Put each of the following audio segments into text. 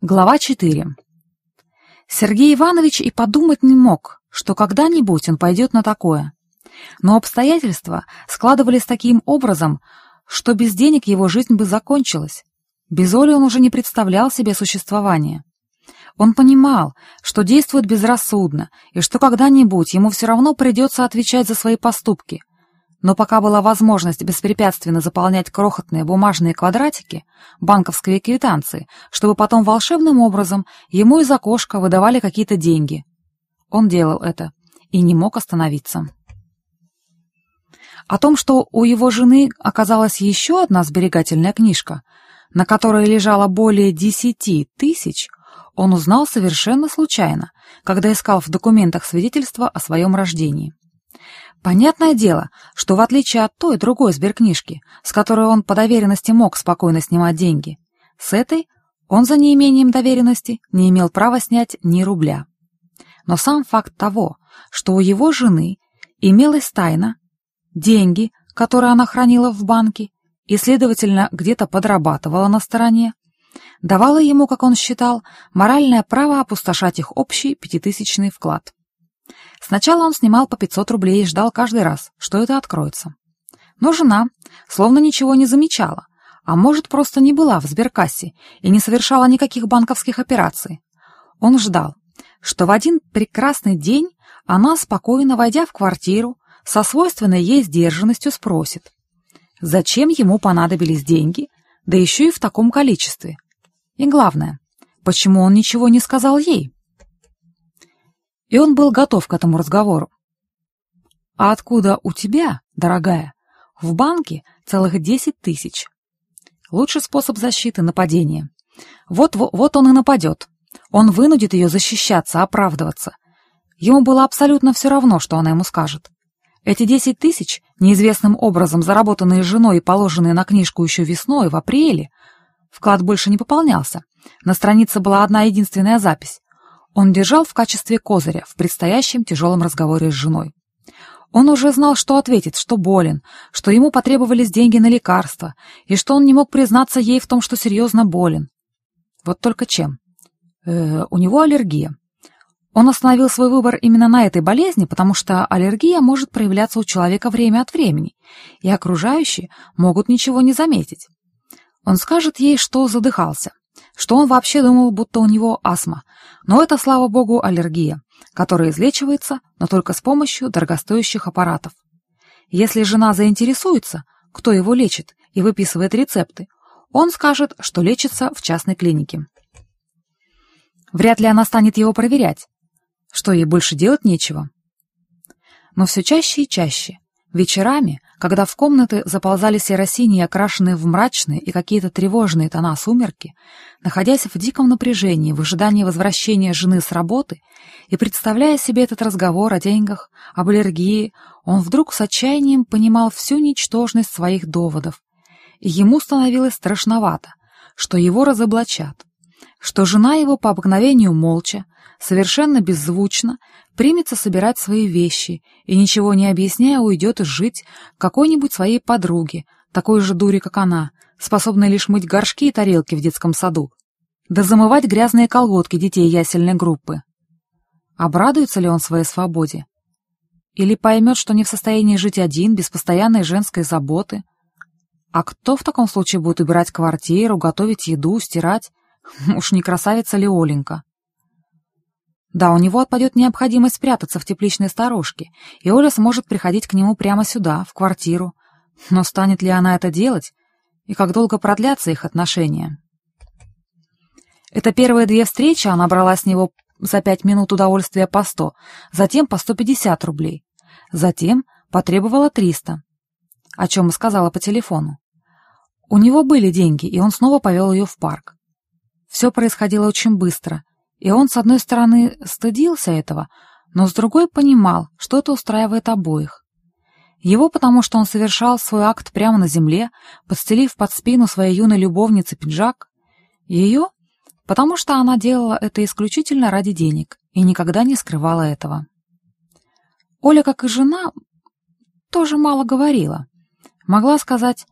Глава 4. Сергей Иванович и подумать не мог, что когда-нибудь он пойдет на такое. Но обстоятельства складывались таким образом, что без денег его жизнь бы закончилась. Без Оли он уже не представлял себе существования. Он понимал, что действует безрассудно, и что когда-нибудь ему все равно придется отвечать за свои поступки, но пока была возможность беспрепятственно заполнять крохотные бумажные квадратики, банковской квитанции, чтобы потом волшебным образом ему из окошка выдавали какие-то деньги. Он делал это и не мог остановиться. О том, что у его жены оказалась еще одна сберегательная книжка, на которой лежало более десяти тысяч, он узнал совершенно случайно, когда искал в документах свидетельства о своем рождении. Понятное дело, что в отличие от той другой сберкнижки, с которой он по доверенности мог спокойно снимать деньги, с этой он за неимением доверенности не имел права снять ни рубля. Но сам факт того, что у его жены имелась тайна, деньги, которые она хранила в банке, и, следовательно, где-то подрабатывала на стороне, давало ему, как он считал, моральное право опустошать их общий пятитысячный вклад. Сначала он снимал по 500 рублей и ждал каждый раз, что это откроется. Но жена словно ничего не замечала, а может, просто не была в сберкассе и не совершала никаких банковских операций. Он ждал, что в один прекрасный день она, спокойно войдя в квартиру, со свойственной ей сдержанностью спросит, зачем ему понадобились деньги, да еще и в таком количестве. И главное, почему он ничего не сказал ей? И он был готов к этому разговору. «А откуда у тебя, дорогая, в банке целых десять тысяч? Лучший способ защиты — нападение. Вот, вот, вот он и нападет. Он вынудит ее защищаться, оправдываться. Ему было абсолютно все равно, что она ему скажет. Эти десять тысяч, неизвестным образом заработанные женой и положенные на книжку еще весной, в апреле, вклад больше не пополнялся. На странице была одна единственная запись он держал в качестве козыря в предстоящем тяжелом разговоре с женой. Он уже знал, что ответит, что болен, что ему потребовались деньги на лекарства, и что он не мог признаться ей в том, что серьезно болен. Вот только чем? Э, у него аллергия. Он остановил свой выбор именно на этой болезни, потому что аллергия может проявляться у человека время от времени, и окружающие могут ничего не заметить. Он скажет ей, что задыхался, что он вообще думал, будто у него астма, но это, слава богу, аллергия, которая излечивается, но только с помощью дорогостоящих аппаратов. Если жена заинтересуется, кто его лечит и выписывает рецепты, он скажет, что лечится в частной клинике. Вряд ли она станет его проверять, что ей больше делать нечего. Но все чаще и чаще Вечерами, когда в комнаты заползали серосиние, окрашенные в мрачные и какие-то тревожные тона сумерки, находясь в диком напряжении в ожидании возвращения жены с работы и представляя себе этот разговор о деньгах, об аллергии, он вдруг с отчаянием понимал всю ничтожность своих доводов. И ему становилось страшновато, что его разоблачат, что жена его по обыкновению молча, совершенно беззвучно примется собирать свои вещи и, ничего не объясняя, уйдет жить какой-нибудь своей подруге, такой же дури, как она, способной лишь мыть горшки и тарелки в детском саду, да замывать грязные колготки детей ясельной группы. Обрадуется ли он своей свободе? Или поймет, что не в состоянии жить один, без постоянной женской заботы? А кто в таком случае будет убирать квартиру, готовить еду, стирать? Уж не красавица ли Оленька? Да, у него отпадет необходимость спрятаться в тепличной сторожке, и Оля сможет приходить к нему прямо сюда, в квартиру. Но станет ли она это делать? И как долго продлятся их отношения? Это первые две встречи она брала с него за пять минут удовольствия по сто, затем по сто пятьдесят рублей. Затем потребовала триста, о чем и сказала по телефону. У него были деньги, и он снова повел ее в парк. Все происходило очень быстро, и он, с одной стороны, стыдился этого, но с другой понимал, что это устраивает обоих. Его потому, что он совершал свой акт прямо на земле, подстелив под спину своей юной любовницы пиджак. Ее, потому что она делала это исключительно ради денег и никогда не скрывала этого. Оля, как и жена, тоже мало говорила. Могла сказать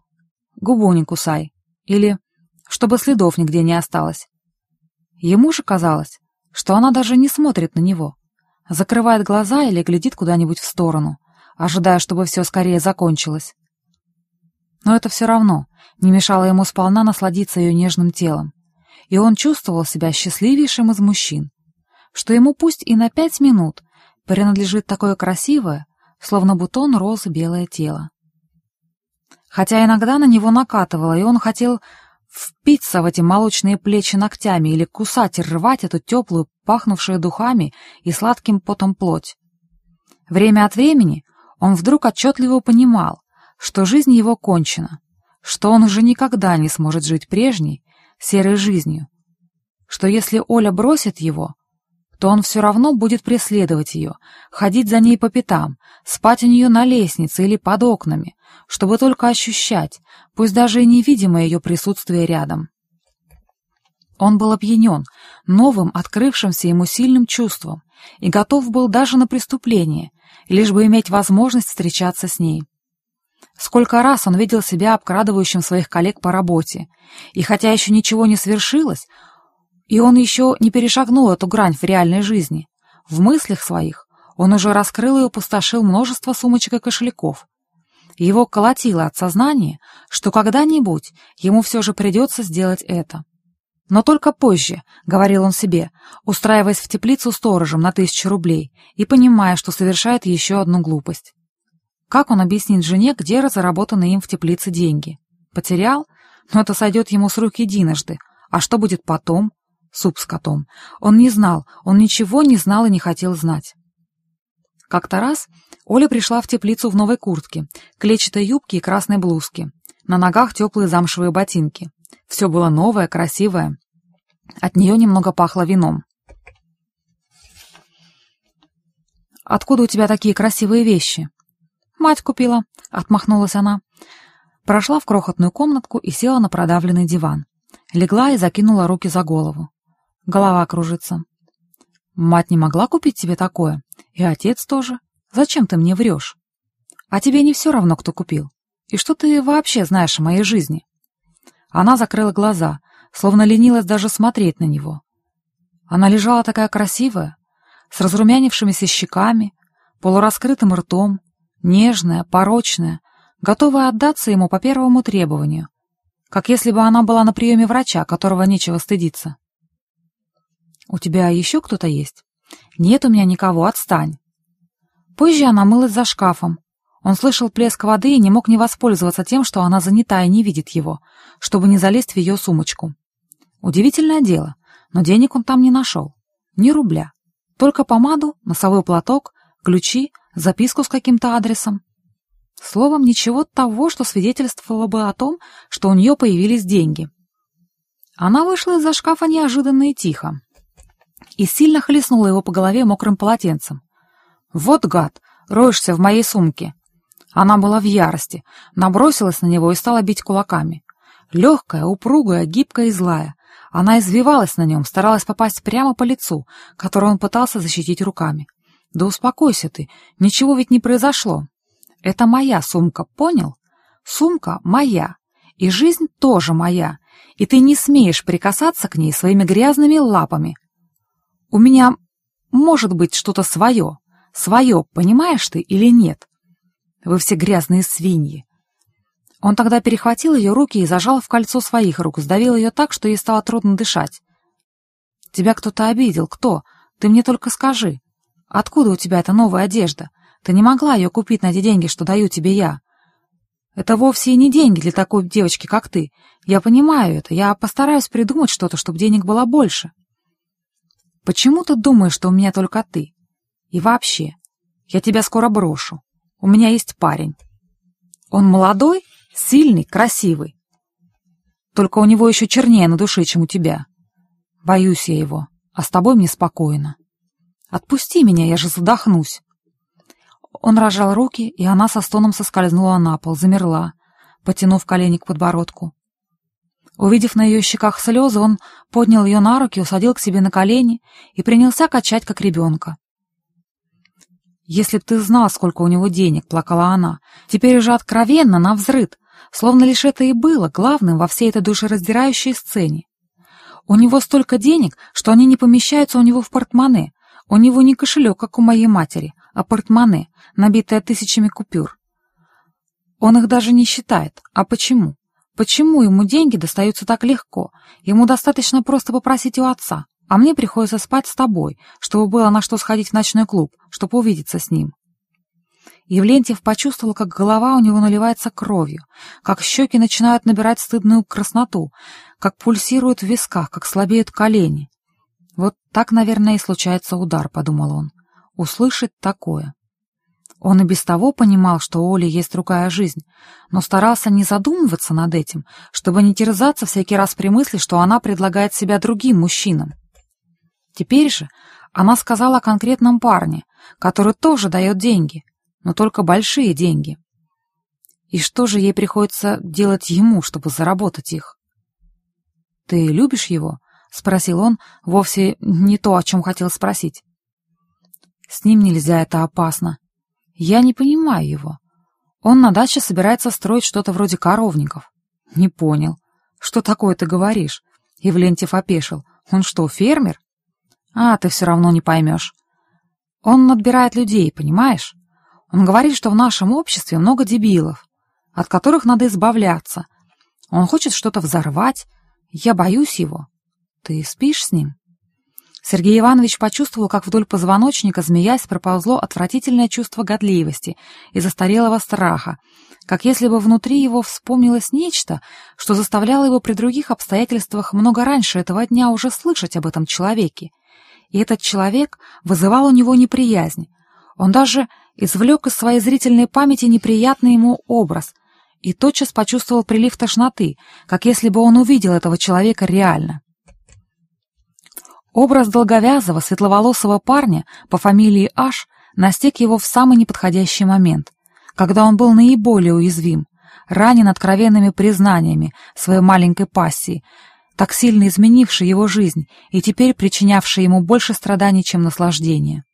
«губу не кусай» или «чтобы следов нигде не осталось». Ему же казалось, что она даже не смотрит на него, закрывает глаза или глядит куда-нибудь в сторону, ожидая, чтобы все скорее закончилось. Но это все равно не мешало ему сполна насладиться ее нежным телом, и он чувствовал себя счастливейшим из мужчин, что ему пусть и на пять минут принадлежит такое красивое, словно бутон розы белое тело. Хотя иногда на него накатывало, и он хотел впиться в эти молочные плечи ногтями или кусать и рвать эту теплую, пахнувшую духами и сладким потом плоть. Время от времени он вдруг отчетливо понимал, что жизнь его кончена, что он уже никогда не сможет жить прежней, серой жизнью, что если Оля бросит его, то он все равно будет преследовать ее, ходить за ней по пятам, спать у нее на лестнице или под окнами, чтобы только ощущать, пусть даже и невидимое ее присутствие рядом. Он был опьянен новым, открывшимся ему сильным чувством и готов был даже на преступление, лишь бы иметь возможность встречаться с ней. Сколько раз он видел себя обкрадывающим своих коллег по работе, и хотя еще ничего не свершилось, и он еще не перешагнул эту грань в реальной жизни, в мыслях своих он уже раскрыл и опустошил множество сумочек и кошельков. Его колотило от сознания, что когда-нибудь ему все же придется сделать это. Но только позже, — говорил он себе, устраиваясь в теплицу сторожем на тысячу рублей и понимая, что совершает еще одну глупость. Как он объяснит жене, где разработаны им в теплице деньги? Потерял? Но это сойдет ему с рук единожды. А что будет потом? Суп с котом. Он не знал, он ничего не знал и не хотел знать. Как-то раз Оля пришла в теплицу в новой куртке, клетчатой юбке и красной блузке. На ногах теплые замшевые ботинки. Все было новое, красивое. От нее немного пахло вином. «Откуда у тебя такие красивые вещи?» «Мать купила», — отмахнулась она. Прошла в крохотную комнатку и села на продавленный диван. Легла и закинула руки за голову. Голова кружится. «Мать не могла купить тебе такое? И отец тоже. Зачем ты мне врешь? А тебе не все равно, кто купил. И что ты вообще знаешь о моей жизни?» Она закрыла глаза, словно ленилась даже смотреть на него. Она лежала такая красивая, с разрумянившимися щеками, полураскрытым ртом, нежная, порочная, готовая отдаться ему по первому требованию, как если бы она была на приеме врача, которого нечего стыдиться. «У тебя еще кто-то есть?» «Нет у меня никого, отстань». Позже она мылась за шкафом. Он слышал плеск воды и не мог не воспользоваться тем, что она занята и не видит его, чтобы не залезть в ее сумочку. Удивительное дело, но денег он там не нашел. Ни рубля. Только помаду, носовой платок, ключи, записку с каким-то адресом. Словом, ничего того, что свидетельствовало бы о том, что у нее появились деньги. Она вышла из-за шкафа неожиданно и тихо и сильно хлестнула его по голове мокрым полотенцем. «Вот гад, роешься в моей сумке!» Она была в ярости, набросилась на него и стала бить кулаками. Легкая, упругая, гибкая и злая. Она извивалась на нем, старалась попасть прямо по лицу, которое он пытался защитить руками. «Да успокойся ты, ничего ведь не произошло. Это моя сумка, понял? Сумка моя, и жизнь тоже моя, и ты не смеешь прикасаться к ней своими грязными лапами. У меня может быть что-то свое, свое, понимаешь ты или нет? Вы все грязные свиньи. Он тогда перехватил ее руки и зажал в кольцо своих рук, сдавил ее так, что ей стало трудно дышать. «Тебя кто-то обидел. Кто? Ты мне только скажи. Откуда у тебя эта новая одежда? Ты не могла ее купить на те деньги, что даю тебе я. Это вовсе и не деньги для такой девочки, как ты. Я понимаю это. Я постараюсь придумать что-то, чтобы денег было больше. Почему ты думаешь, что у меня только ты? И вообще, я тебя скоро брошу. У меня есть парень. Он молодой, сильный, красивый. Только у него еще чернее на душе, чем у тебя. Боюсь я его, а с тобой мне спокойно. Отпусти меня, я же задохнусь. Он рожал руки, и она со стоном соскользнула на пол, замерла, потянув колени к подбородку. Увидев на ее щеках слезы, он поднял ее на руки, усадил к себе на колени и принялся качать, как ребенка. «Если б ты знал, сколько у него денег», — плакала она, — «теперь уже откровенно, навзрыд, словно лишь это и было главным во всей этой душераздирающей сцене. У него столько денег, что они не помещаются у него в портмоне. У него не кошелек, как у моей матери, а портмоне, набитое тысячами купюр. Он их даже не считает. А почему? Почему ему деньги достаются так легко? Ему достаточно просто попросить у отца, а мне приходится спать с тобой, чтобы было на что сходить в ночной клуб, чтобы увидеться с ним. Евлентьев почувствовал, как голова у него наливается кровью, как щеки начинают набирать стыдную красноту, как пульсируют в висках, как слабеют колени. «Вот так, наверное, и случается удар», — подумал он. «Услышать такое». Он и без того понимал, что у Оли есть другая жизнь, но старался не задумываться над этим, чтобы не терзаться всякий раз при мысли, что она предлагает себя другим мужчинам. Теперь же она сказала о конкретном парне, который тоже дает деньги, но только большие деньги. И что же ей приходится делать ему, чтобы заработать их? «Ты любишь его?» — спросил он, вовсе не то, о чем хотел спросить. «С ним нельзя, это опасно. Я не понимаю его. Он на даче собирается строить что-то вроде коровников». «Не понял. Что такое ты говоришь?» Евлентьев опешил. «Он что, фермер?» «А, ты все равно не поймешь. Он надбирает людей, понимаешь? Он говорит, что в нашем обществе много дебилов, от которых надо избавляться. Он хочет что-то взорвать. Я боюсь его. Ты спишь с ним?» Сергей Иванович почувствовал, как вдоль позвоночника, змеясь, проползло отвратительное чувство годливости и застарелого страха, как если бы внутри его вспомнилось нечто, что заставляло его при других обстоятельствах много раньше этого дня уже слышать об этом человеке. И этот человек вызывал у него неприязнь. Он даже извлек из своей зрительной памяти неприятный ему образ и тотчас почувствовал прилив тошноты, как если бы он увидел этого человека реально. Образ долговязого, светловолосого парня по фамилии Аш настиг его в самый неподходящий момент, когда он был наиболее уязвим, ранен откровенными признаниями своей маленькой пассии, так сильно изменившей его жизнь и теперь причинявшей ему больше страданий, чем наслаждения.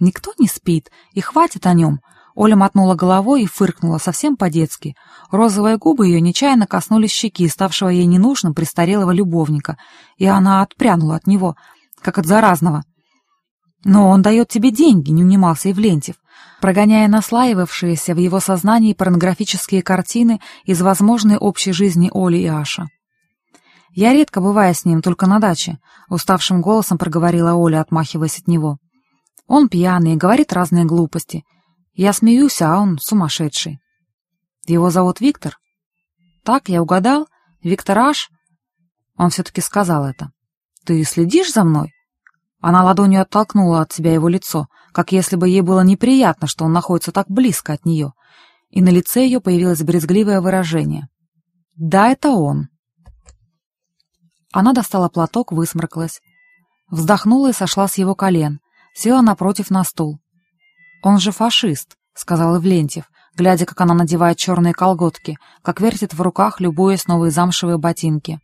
Никто не спит, и хватит о нем, Оля мотнула головой и фыркнула совсем по-детски. Розовые губы ее нечаянно коснулись щеки, ставшего ей ненужным престарелого любовника, и она отпрянула от него, как от заразного. «Но он дает тебе деньги», — не унимался Евлентьев, прогоняя наслаивавшиеся в его сознании порнографические картины из возможной общей жизни Оли и Аша. «Я редко бываю с ним, только на даче», — уставшим голосом проговорила Оля, отмахиваясь от него. «Он пьяный, говорит разные глупости. Я смеюсь, а он сумасшедший. Его зовут Виктор? Так, я угадал? Виктор Аш? Он все-таки сказал это. Ты следишь за мной? Она ладонью оттолкнула от себя его лицо, как если бы ей было неприятно, что он находится так близко от нее, и на лице ее появилось брезгливое выражение. «Да, это он». Она достала платок, высморкалась, вздохнула и сошла с его колен, села напротив на стул. «Он же фашист», — сказал Ивлентьев, глядя, как она надевает черные колготки, как вертит в руках, любуясь новые замшевые ботинки.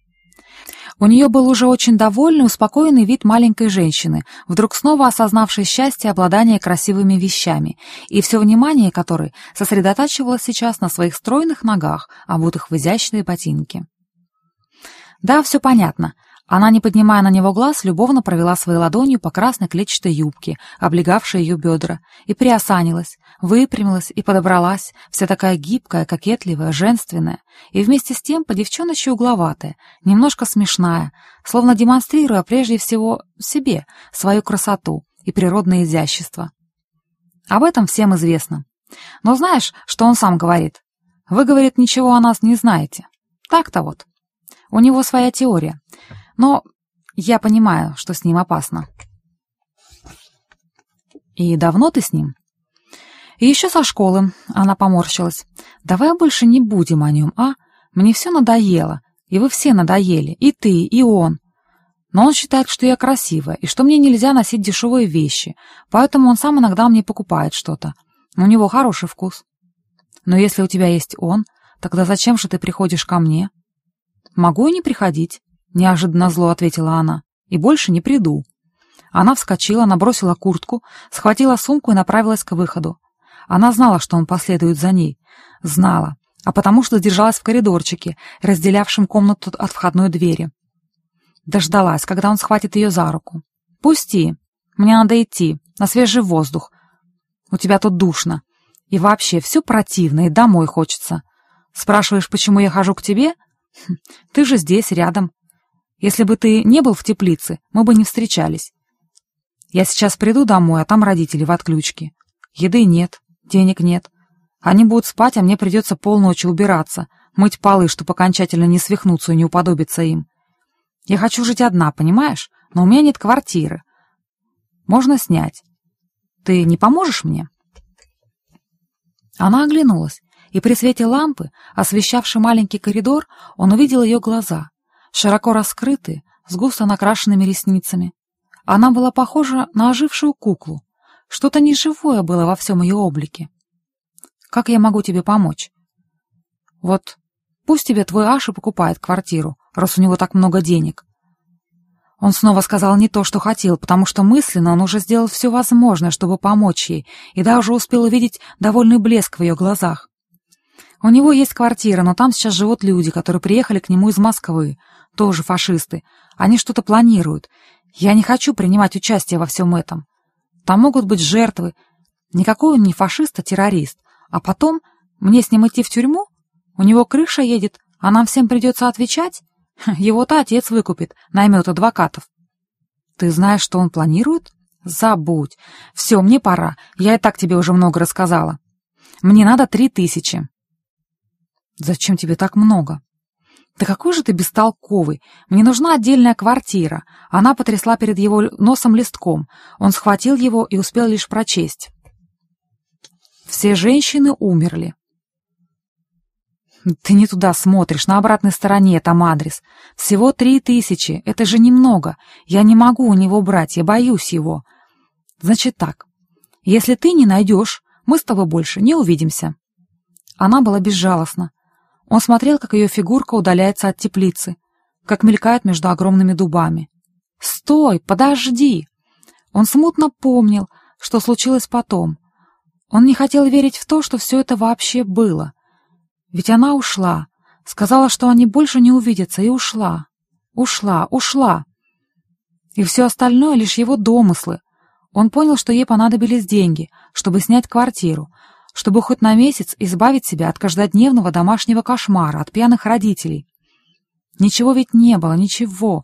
У нее был уже очень довольный, успокоенный вид маленькой женщины, вдруг снова осознавшей счастье обладания красивыми вещами, и все внимание которой сосредотачивалось сейчас на своих стройных ногах, обутых в изящные ботинки. Да, все понятно. Она, не поднимая на него глаз, любовно провела своей ладонью по красной клетчатой юбке, облегавшей ее бедра, и приосанилась, выпрямилась и подобралась, вся такая гибкая, кокетливая, женственная, и вместе с тем по девчоночи угловатая, немножко смешная, словно демонстрируя прежде всего себе свою красоту и природное изящество. Об этом всем известно. Но знаешь, что он сам говорит? Вы, говорит, ничего о нас не знаете. Так-то вот. У него своя теория — но я понимаю, что с ним опасно. И давно ты с ним? И еще со школы, она поморщилась. Давай больше не будем о нем, а? Мне все надоело, и вы все надоели, и ты, и он. Но он считает, что я красивая, и что мне нельзя носить дешевые вещи, поэтому он сам иногда мне покупает что-то. У него хороший вкус. Но если у тебя есть он, тогда зачем же ты приходишь ко мне? Могу и не приходить. — неожиданно зло ответила она. «И больше не приду». Она вскочила, набросила куртку, схватила сумку и направилась к выходу. Она знала, что он последует за ней. Знала, а потому что держалась в коридорчике, разделявшем комнату от входной двери. Дождалась, когда он схватит ее за руку. «Пусти. Мне надо идти. На свежий воздух. У тебя тут душно. И вообще, все противно, и домой хочется. Спрашиваешь, почему я хожу к тебе? Хм, ты же здесь, рядом. Если бы ты не был в теплице, мы бы не встречались. Я сейчас приду домой, а там родители в отключке. Еды нет, денег нет. Они будут спать, а мне придется полночи убираться, мыть полы, чтобы окончательно не свихнуться и не уподобиться им. Я хочу жить одна, понимаешь? Но у меня нет квартиры. Можно снять. Ты не поможешь мне?» Она оглянулась, и при свете лампы, освещавшей маленький коридор, он увидел ее глаза, широко раскрытые, с густо накрашенными ресницами. Она была похожа на ожившую куклу. Что-то неживое было во всем ее облике. «Как я могу тебе помочь?» «Вот пусть тебе твой Аша покупает квартиру, раз у него так много денег. Он снова сказал не то, что хотел, потому что мысленно он уже сделал все возможное, чтобы помочь ей, и даже успел увидеть довольный блеск в ее глазах. У него есть квартира, но там сейчас живут люди, которые приехали к нему из Москвы, тоже фашисты. Они что-то планируют. Я не хочу принимать участие во всем этом. Там могут быть жертвы. Никакой он не фашист, а террорист. А потом мне с ним идти в тюрьму? У него крыша едет, а нам всем придется отвечать? Его-то отец выкупит, наймет адвокатов. Ты знаешь, что он планирует? Забудь. Все, мне пора. Я и так тебе уже много рассказала. Мне надо три тысячи. Зачем тебе так много? Да какой же ты бестолковый. Мне нужна отдельная квартира. Она потрясла перед его носом листком. Он схватил его и успел лишь прочесть. Все женщины умерли. «Ты не туда смотришь, на обратной стороне там адрес. Всего три тысячи, это же немного. Я не могу у него брать, я боюсь его. Значит так, если ты не найдешь, мы с тобой больше не увидимся». Она была безжалостна. Он смотрел, как ее фигурка удаляется от теплицы, как мелькает между огромными дубами. «Стой, подожди!» Он смутно помнил, что случилось потом. Он не хотел верить в то, что все это вообще было — ведь она ушла, сказала, что они больше не увидятся, и ушла. Ушла, ушла. И все остальное — лишь его домыслы. Он понял, что ей понадобились деньги, чтобы снять квартиру, чтобы хоть на месяц избавить себя от каждодневного домашнего кошмара, от пьяных родителей. Ничего ведь не было, ничего,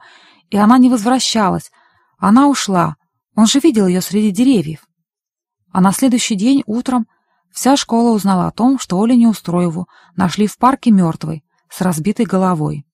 и она не возвращалась. Она ушла, он же видел ее среди деревьев. А на следующий день утром Вся школа узнала о том, что Олю Неустроеву нашли в парке мертвой, с разбитой головой.